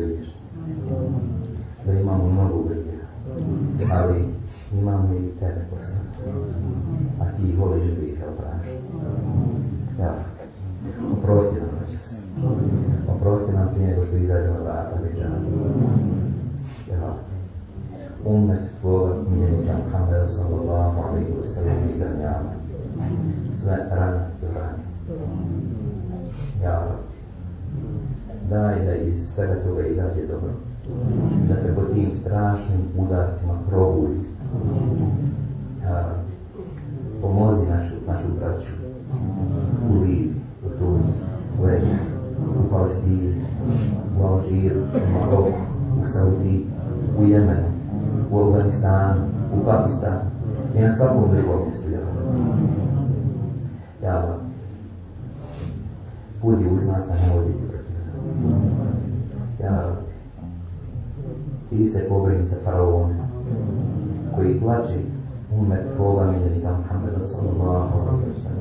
priznajemo da imamo mnogo grijeha, ali imamo i tebe posljedno, a ti voliš grijehe oprašati. Ja, oprosti nam noćas. Oprosti nam prije nego što izađemo vrata večera. Ja, umet tvoga miljenika Muhammeda sallallahu alaihi wa sallam. Sve daj da iz svega toga izađe dobro. Da se po tim strašnim udarcima probudi. Ja, pomozi našu, našu braću u Libiji, u Tunisu, u Egiptu, u Palestini, u Alžiru, u Maroku, u Saudiji, u Jemenu, u Afganistanu, u Pakistanu i na svakom drugom mjestu. Ja, budi uz nas, a nas. Ja, ti se pobrini za faraone koji tlači umet tvoga miljenika Muhammeda sallallahu alaihi wa.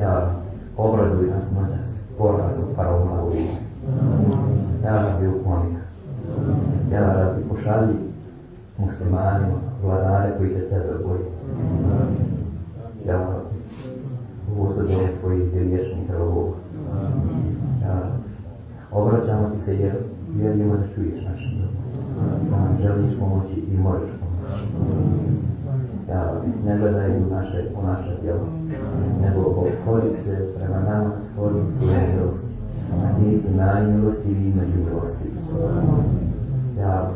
Ja, obraduj nas noćas porazom faraona u Limu. Ja rabi ukloni. Ja rabi pošalji muslimanima, vladare koji se tebe boji. Ja ovo su dole tvoji vječnih robova. Ja obraćamo ti se jer vjerujemo da čuješ našim da nam želiš pomoći i možeš pomoći. Ja ne gledaj u naše, u naše djelo, nego obhodi se prema nama stvorim svoje milosti. A ti si najmilostiviji među milostivi. Ja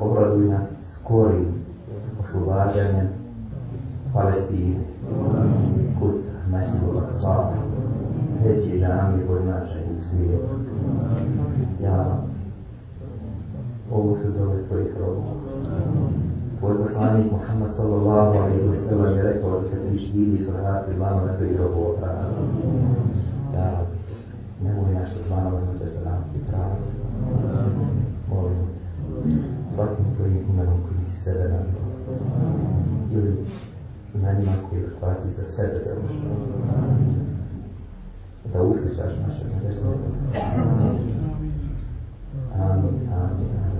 obraduj nas skorim oslobađanjem Palestine, po značaju u svijetu. Ja, ovo su dole tvojih robova. Tvoj poslanik Muhammad sallallahu alaihi wa sallam je rekao da se ti štidi iz vrati dlanove svojih robova prazno. Ja, nemoj naše dlanove noće za nam prazno. Molim te, svakim tvojim imenom koji si sebe nazvao. Ili imenima koji hvasi za sebe završao. Da uslišaš naše molitve. Amin, amin.